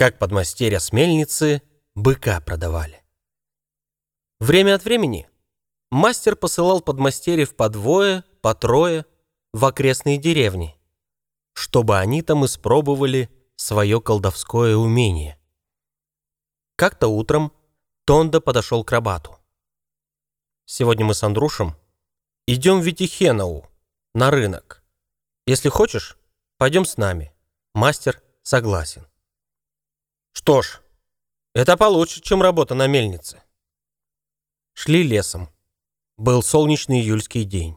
как подмастерья с мельницы быка продавали. Время от времени мастер посылал подмастерьев по двое, по трое в окрестные деревни, чтобы они там испробовали свое колдовское умение. Как-то утром Тонда подошел к Рабату. «Сегодня мы с Андрушем идем в Витихенау, на рынок. Если хочешь, пойдем с нами». Мастер согласен. Что ж, это получше, чем работа на мельнице. Шли лесом. Был солнечный июльский день.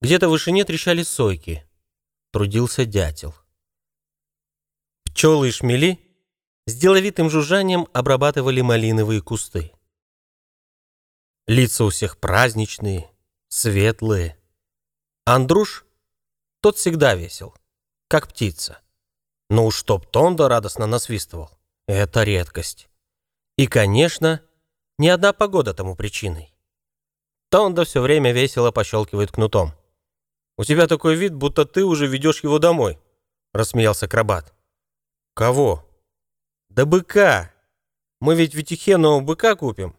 Где-то в вышине трещали сойки. Трудился дятел. Пчелы и шмели с деловитым жужжанием обрабатывали малиновые кусты. Лица у всех праздничные, светлые. Андруш, тот всегда весел, как птица. Ну чтоб Тондо радостно насвистывал. Это редкость. И, конечно, ни одна погода тому причиной. Тондо все время весело пощелкивает кнутом. «У тебя такой вид, будто ты уже ведешь его домой», — рассмеялся Крабат. «Кого?» «Да быка. Мы ведь Витихенового быка купим».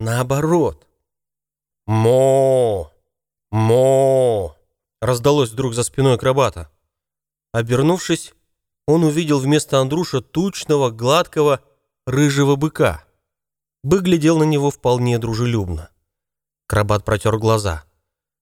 «Наоборот». «Мо! Мо!» — раздалось вдруг за спиной Крабата. Обернувшись, он увидел вместо Андруша тучного, гладкого, рыжего быка. Бык глядел на него вполне дружелюбно. Крабат протер глаза.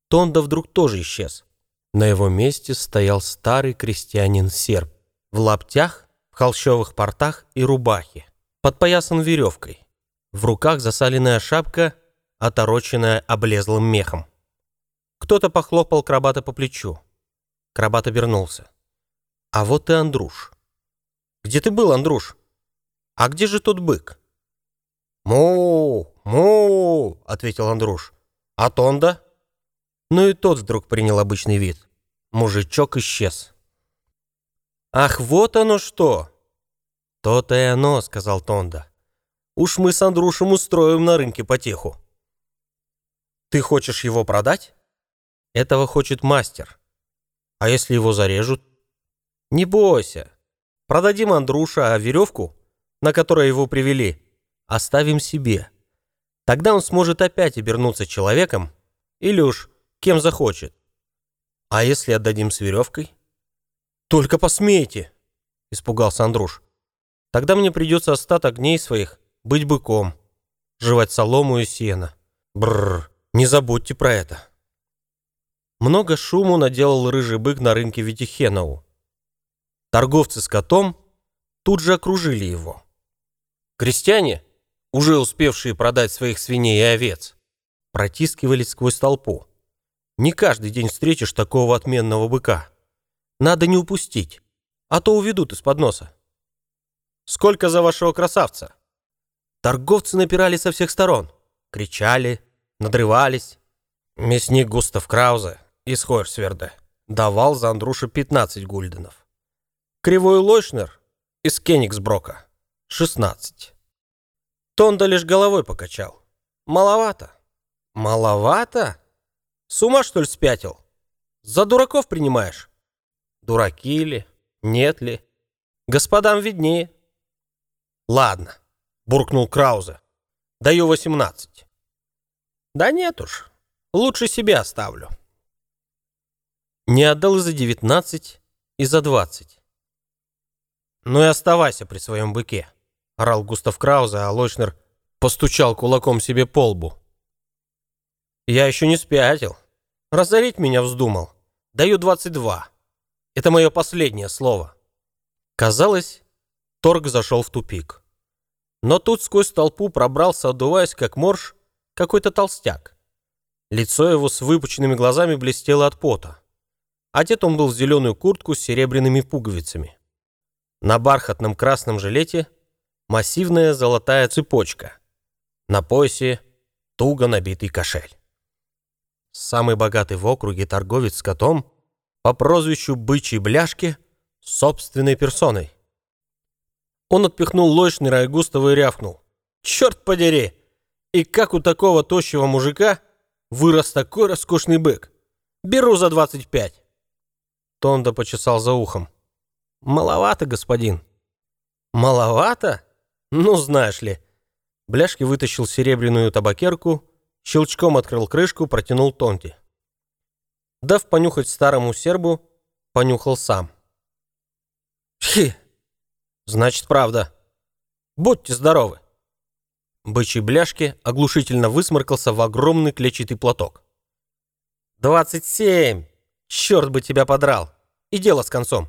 Тонда вдруг тоже исчез. На его месте стоял старый крестьянин-серб. В лаптях, в холщовых портах и рубахе. Подпоясан веревкой. В руках засаленная шапка, отороченная облезлым мехом. Кто-то похлопал Крабата по плечу. Крабат обернулся. А вот и Андруш. Где ты был, Андруш? А где же тот бык? Му, му, ответил Андруш. А Тонда? Ну и тот вдруг принял обычный вид. Мужичок исчез. Ах, вот оно что! То-то и оно, сказал Тонда. Уж мы с Андрушем устроим на рынке потеху. Ты хочешь его продать? Этого хочет мастер. А если его зарежут? Не бойся. Продадим Андруша, а веревку, на которой его привели, оставим себе. Тогда он сможет опять обернуться человеком или уж кем захочет. А если отдадим с веревкой? Только посмейте, испугался Андруш. Тогда мне придется остаток дней своих быть быком, жевать солому и сено. Бррр, не забудьте про это. Много шуму наделал рыжий бык на рынке Витихенову. Торговцы с котом тут же окружили его. Крестьяне, уже успевшие продать своих свиней и овец, протискивались сквозь толпу. Не каждый день встретишь такого отменного быка. Надо не упустить, а то уведут из-под носа. Сколько за вашего красавца? Торговцы напирали со всех сторон, кричали, надрывались. Мясник Густав Краузе из Хойерсверда давал за Андруша 15 гульденов. Кривой Лойшнер из Кенигсброка. 16. Тонда лишь головой покачал. Маловато. Маловато? С ума, что ли, спятил? За дураков принимаешь? Дураки ли? Нет ли? Господам виднее. Ладно, буркнул Краузе. Даю 18. Да нет уж, лучше себе оставлю. Не отдал и за 19, и за 20. «Ну и оставайся при своем быке», — орал Густав Краузе, а Лойшнер постучал кулаком себе по лбу. «Я еще не спятил. Разорить меня вздумал. Даю 22. Это мое последнее слово». Казалось, торг зашел в тупик. Но тут сквозь толпу пробрался, отдуваясь как морж, какой-то толстяк. Лицо его с выпученными глазами блестело от пота. Одет он был в зеленую куртку с серебряными пуговицами. На бархатном красном жилете массивная золотая цепочка. На поясе туго набитый кошель. Самый богатый в округе торговец с котом по прозвищу Бычий Бляшки собственной персоной. Он отпихнул Лойшнера и Густава и рявкнул. «Черт подери! И как у такого тощего мужика вырос такой роскошный бык? Беру за двадцать пять!» Тонда почесал за ухом. «Маловато, господин». Маловато? Ну, знаешь ли. Бляшки вытащил серебряную табакерку, щелчком открыл крышку, протянул Тонти. Дав понюхать старому сербу, понюхал сам. Хи, значит, правда. Будьте здоровы. Бычий бляшки оглушительно высморкался в огромный клетчатый платок. «Двадцать семь! Черт бы тебя подрал! И дело с концом!»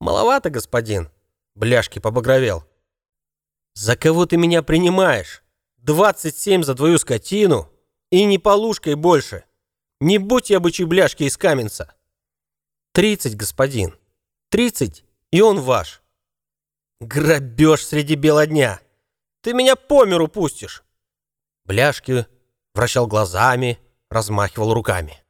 «Маловато, господин!» Бляшки побагровел. «За кого ты меня принимаешь? Двадцать семь за твою скотину? И не полушкой больше! Не будь я бычий бляшки из Каменца!» «Тридцать, господин! Тридцать, и он ваш!» «Грабеж среди бела дня!» Ты меня по миру пустишь!» Бляшки вращал глазами, размахивал руками.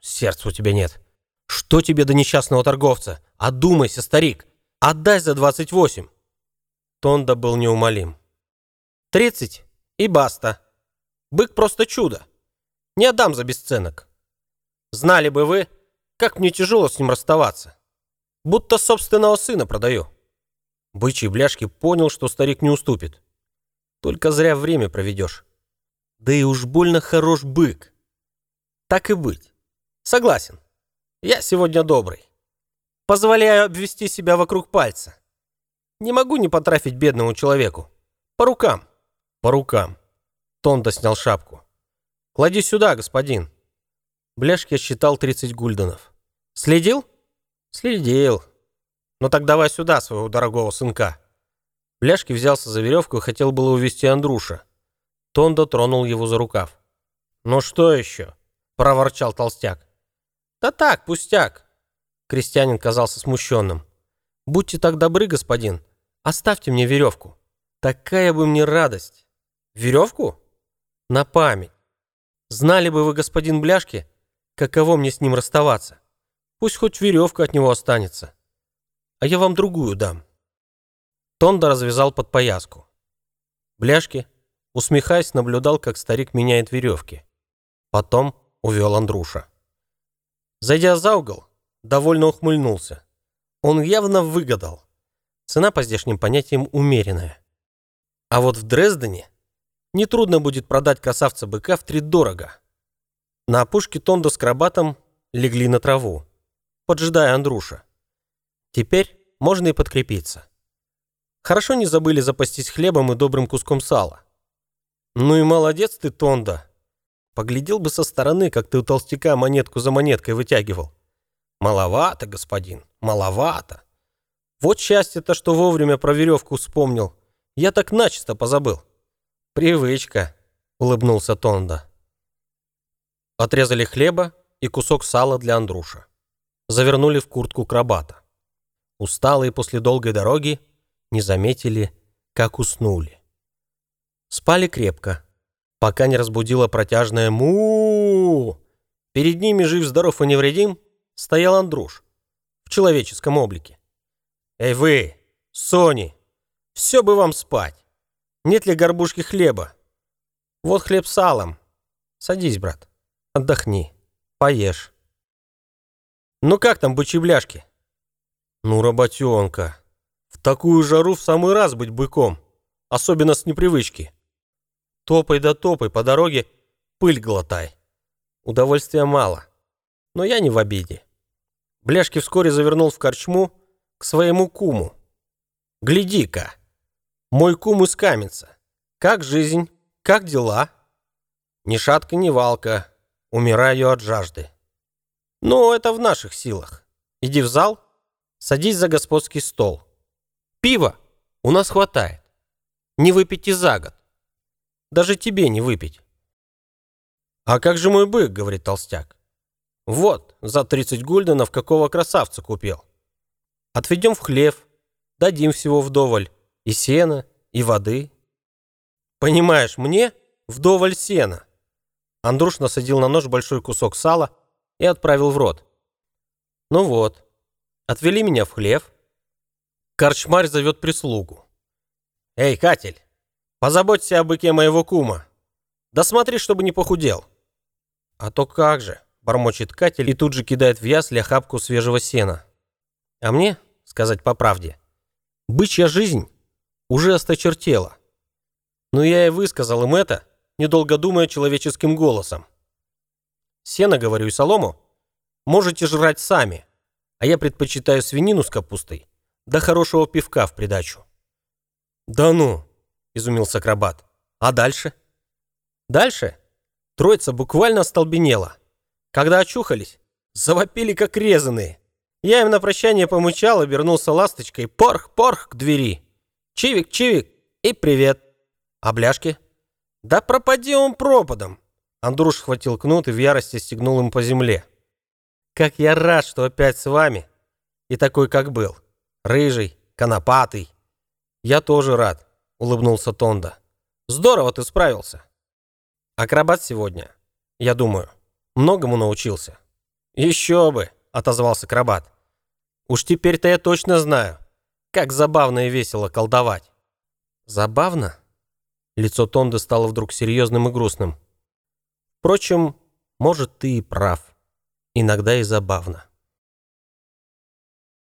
«Сердца у тебя нет. Что тебе до несчастного торговца? Одумайся, старик! Отдай за двадцать восемь!» Тонда был неумолим. «Тридцать и баста. Бык просто чудо. Не отдам за бесценок. Знали бы вы, как мне тяжело с ним расставаться. Будто собственного сына продаю». Бычий бляшки понял, что старик не уступит. Только зря время проведешь. Да и уж больно хорош бык. Так и быть. Согласен. Я сегодня добрый. Позволяю обвести себя вокруг пальца. Не могу не потрафить бедному человеку. По рукам. По рукам. Тонда снял шапку. Клади сюда, господин. Бляшки считал 30 гульденов. Следил? Следил. «Ну так давай сюда своего дорогого сынка». Бляшки взялся за веревку и хотел было увести Андруша. Тондо тронул его за рукав. «Ну что еще?» – проворчал толстяк. «Да так, пустяк». Крестьянин казался смущенным. «Будьте так добры, господин, оставьте мне веревку. Такая бы мне радость». «Веревку?» «На память. Знали бы вы, господин Бляшки, каково мне с ним расставаться. Пусть хоть веревка от него останется» а я вам другую дам». Тонда развязал подпояску. Бляшки, усмехаясь, наблюдал, как старик меняет веревки. Потом увел Андруша. Зайдя за угол, довольно ухмыльнулся. Он явно выгадал. Цена по здешним понятиям умеренная. А вот в Дрездене нетрудно будет продать красавца-быка в три дорого. На опушке Тонда с Крабатом легли на траву, поджидая Андруша. Теперь можно и подкрепиться. Хорошо не забыли запастись хлебом и добрым куском сала. Ну и молодец ты, Тонда. Поглядел бы со стороны, как ты у толстяка монетку за монеткой вытягивал. Маловато, господин, маловато. Вот счастье-то, что вовремя про веревку вспомнил. Я так начисто позабыл. Привычка, улыбнулся Тонда. Отрезали хлеба и кусок сала для Андруша. Завернули в куртку крабата усталые после долгой дороги, не заметили, как уснули. Спали крепко, пока не разбудила протяжное му Перед ними, жив-здоров и невредим, стоял Андруш в человеческом облике. «Эй вы, Сони, все бы вам спать. Нет ли горбушки хлеба? Вот хлеб с салом. Садись, брат, отдохни, поешь. Ну как там бычьи-бляшки?» Ну, работенка. В такую жару в самый раз быть быком. Особенно с непривычки. Топай да топай по дороге, пыль глотай. Удовольствия мало. Но я не в обиде. Бляшки вскоре завернул в корчму к своему куму. Гляди-ка, мой кум из Каменца. Как жизнь? Как дела? Ни шатка, ни валка. Умираю от жажды. Ну, это в наших силах. Иди в зал, Садись за господский стол. Пива у нас хватает. Не выпить и за год. Даже тебе не выпить. А как же мой бык, говорит толстяк. Вот, за 30 гульденов какого красавца купил. Отведем в хлев, дадим всего вдоволь. И сена, и воды. Понимаешь, мне вдоволь сена. Андруш насадил на нож большой кусок сала и отправил в рот. Ну вот, Отвели меня в хлев. Корчмарь зовет прислугу. «Эй, Катель, позаботься о быке моего кума. Да смотри, чтобы не похудел». «А то как же», — бормочет Катель и тут же кидает в ясли охапку свежего сена. «А мне, сказать по правде, Бычья жизнь уже осточертела. Но я и высказал им это, недолго думая человеческим голосом. Сено, говорю, и солому можете жрать сами, а я предпочитаю свинину с капустой, да хорошего пивка в придачу. Да ну, изумился акробат. А дальше? Дальше троица буквально остолбенела. Когда очухались, завопили как резаные. Я им на прощание помычал, обернулся ласточкой, порх-порх к двери. Чивик-чивик и привет. А бляшки? Да пропади он пропадом. Андруш схватил кнут и в ярости стегнул им по земле. Как я рад, что опять с вами. И такой, как был. Рыжий, конопатый. Я тоже рад, улыбнулся Тонда. Здорово ты справился. Акробат сегодня, я думаю, многому научился. Еще бы, отозвался акробат. Уж теперь-то я точно знаю, как забавно и весело колдовать. Забавно? Лицо Тонды стало вдруг серьезным и грустным. Впрочем, может, ты и прав. Иногда и забавно.